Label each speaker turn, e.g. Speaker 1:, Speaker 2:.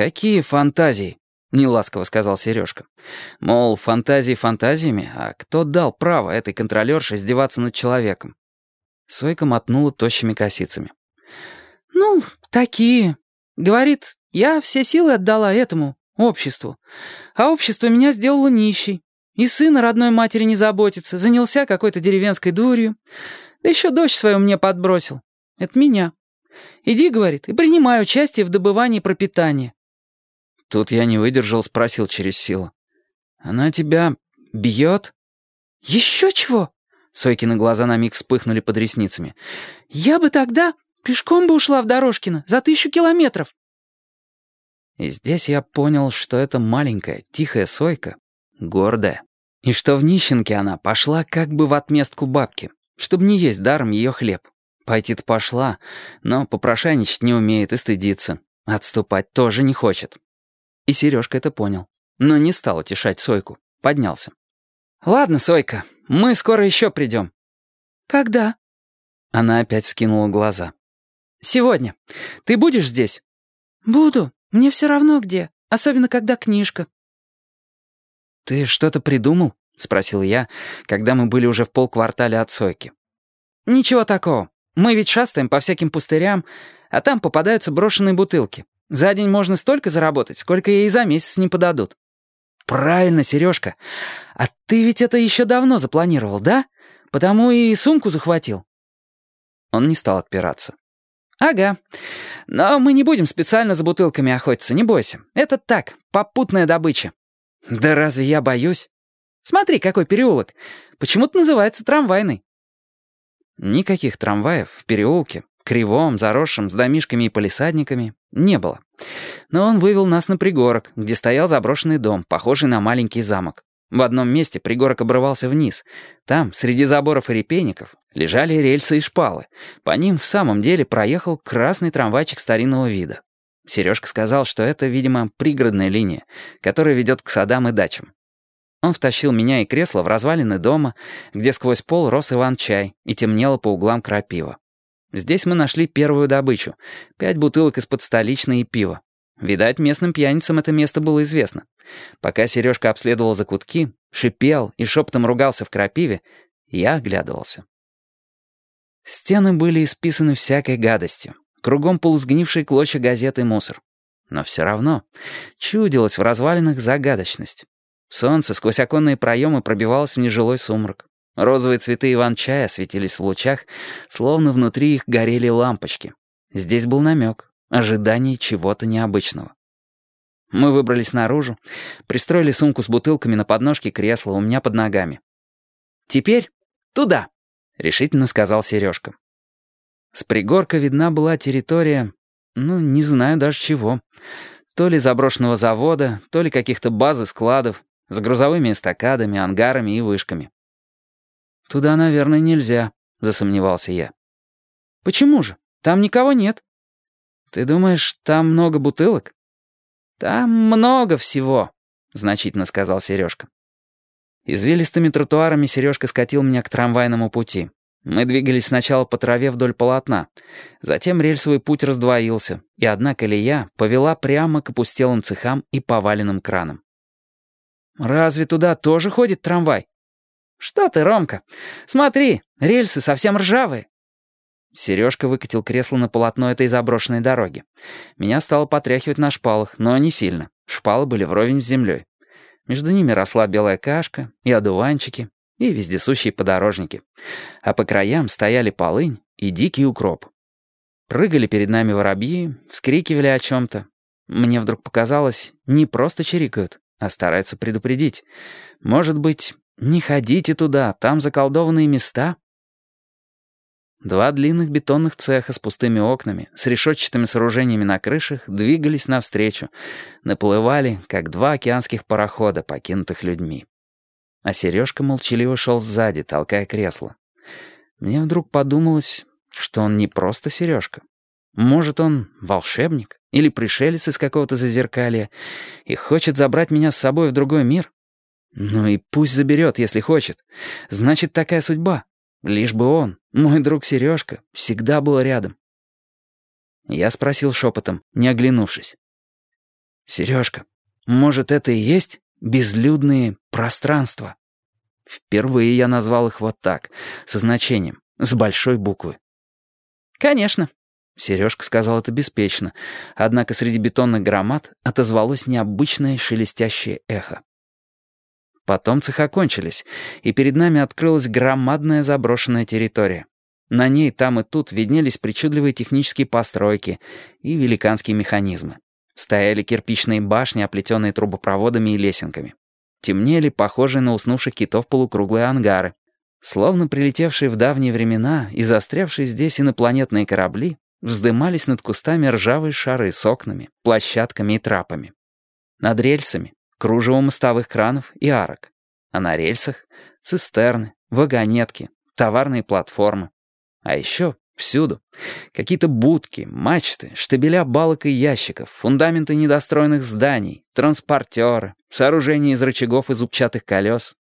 Speaker 1: «Какие фантазии?» — неласково сказал Сережка. Мол, фантазии фантазиями, а кто дал право этой контролерше издеваться над человеком? Сойка мотнула тощими косицами.
Speaker 2: «Ну, такие. Говорит, я все силы отдала этому, обществу. А общество меня сделало нищей. И сына родной матери не заботится, занялся какой-то деревенской дурью. Да еще дочь свою мне подбросил. Это меня. Иди, говорит, и принимай участие в добывании пропитания.
Speaker 1: Тут я не выдержал, спросил через силу. «Она тебя бьет?»
Speaker 2: «Еще чего?» Сойкины глаза на миг вспыхнули под ресницами. «Я бы тогда пешком бы ушла в Дорожкино за тысячу километров».
Speaker 1: И здесь я понял, что эта маленькая, тихая Сойка гордая. И что в нищенке она пошла как бы в отместку бабки, чтобы не есть даром ее хлеб. Пойти-то пошла, но попрошайничать не умеет и стыдится. Отступать тоже не хочет. И Сережка это понял. Но не стал утешать Сойку. Поднялся. «Ладно, Сойка, мы скоро еще придем».
Speaker 2: «Когда?»
Speaker 1: Она опять скинула глаза.
Speaker 2: «Сегодня. Ты будешь здесь?» «Буду. Мне все равно где. Особенно, когда книжка».
Speaker 1: «Ты что-то придумал?» — спросил я, когда мы были уже в полквартале от Сойки. «Ничего такого. Мы ведь шастаем по всяким пустырям, а там попадаются брошенные бутылки. За день можно столько заработать, сколько ей за месяц не подадут». «Правильно, Сережка. А ты ведь это еще давно запланировал, да? Потому и сумку захватил». Он не стал отпираться. «Ага. Но мы не будем специально за бутылками охотиться, не бойся. Это так, попутная добыча». «Да разве я боюсь?» «Смотри, какой переулок. Почему-то называется трамвайный». Никаких трамваев в переулке, кривом, заросшем, с домишками и полисадниками, не было. Но он вывел нас на пригорок, где стоял заброшенный дом, похожий на маленький замок. В одном месте пригорок обрывался вниз. Там, среди заборов и репейников, лежали рельсы и шпалы. По ним в самом деле проехал красный трамвайчик старинного вида. Сережка сказал, что это, видимо, пригородная линия, которая ведет к садам и дачам. Он втащил меня и кресло в развалины дома, где сквозь пол рос иван-чай и темнело по углам крапива. Здесь мы нашли первую добычу — пять бутылок из-под столичной и пива. Видать, местным пьяницам это место было известно. Пока Сережка обследовал закутки, шипел и шепотом ругался в крапиве, я оглядывался. Стены были исписаны всякой гадостью. Кругом полусгнившие клочья газет и мусор. Но все равно чудилось в развалинах загадочность. Солнце сквозь оконные проемы пробивалось в нежилой сумрак. Розовые цветы иван-чая светились в лучах, словно внутри их горели лампочки. Здесь был намек, ожидание чего-то необычного. Мы выбрались наружу, пристроили сумку с бутылками на подножке кресла у меня под ногами. «Теперь туда», — решительно сказал Сережка. С пригорка видна была территория, ну, не знаю даже чего. То ли заброшенного завода, то ли каких-то баз и складов, с грузовыми эстакадами, ангарами и вышками. «Туда, наверное, нельзя», — засомневался я. «Почему же? Там никого нет». «Ты думаешь, там много бутылок?» «Там много всего», — значительно сказал Сережка. Извилистыми тротуарами Сережка скатил меня к трамвайному пути. Мы двигались сначала по траве вдоль полотна. Затем рельсовый путь раздвоился, и одна колея повела прямо к опустелым цехам и поваленным кранам. «Разве туда тоже ходит трамвай?» «Что ты, Ромка? Смотри, рельсы совсем ржавые». Сережка выкатил кресло на полотно этой заброшенной дороги. Меня стало потряхивать на шпалах, но не сильно. Шпалы были вровень с землей. Между ними росла белая кашка и одуванчики, и вездесущие подорожники. А по краям стояли полынь и дикий укроп. Прыгали перед нами воробьи, вскрикивали о чем-то. Мне вдруг показалось, не просто чирикают, а стараются предупредить. Может быть, не ходите туда, там заколдованные места? Два длинных бетонных цеха с пустыми окнами, с решетчатыми сооружениями на крышах, двигались навстречу, наплывали, как два океанских парохода, покинутых людьми. А Сережка молчаливо шел сзади, толкая кресло. Мне вдруг подумалось, что он не просто Сережка. Может, он волшебник или пришелец из какого-то зазеркалья и хочет забрать меня с собой в другой мир? Ну и пусть заберет, если хочет. Значит, такая судьба. Лишь бы он, мой друг Сережка, всегда был рядом. Я спросил шепотом, не оглянувшись. Сережка, может, это и есть безлюдные пространства? Впервые я назвал их вот так, со значением, с большой буквы.
Speaker 2: «Конечно».
Speaker 1: Сережка сказал это беспечно, однако среди бетонных громад отозвалось необычное шелестящее эхо. Потом цеха кончились, и перед нами открылась громадная заброшенная территория. На ней там и тут виднелись причудливые технические постройки и великанские механизмы. Стояли кирпичные башни, оплетенные трубопроводами и лесенками. Темнели похожие на уснувших китов полукруглые ангары. Словно прилетевшие в давние времена и застрявшие здесь инопланетные корабли вздымались над кустами ржавые шары с окнами, площадками и трапами. Над рельсами — кружево мостовых кранов и арок. А на рельсах — цистерны, вагонетки, товарные платформы. А еще всюду. Какие-то будки, мачты, штабеля балок и ящиков, фундаменты недостроенных зданий, транспортеры, сооружения из рычагов и зубчатых колес,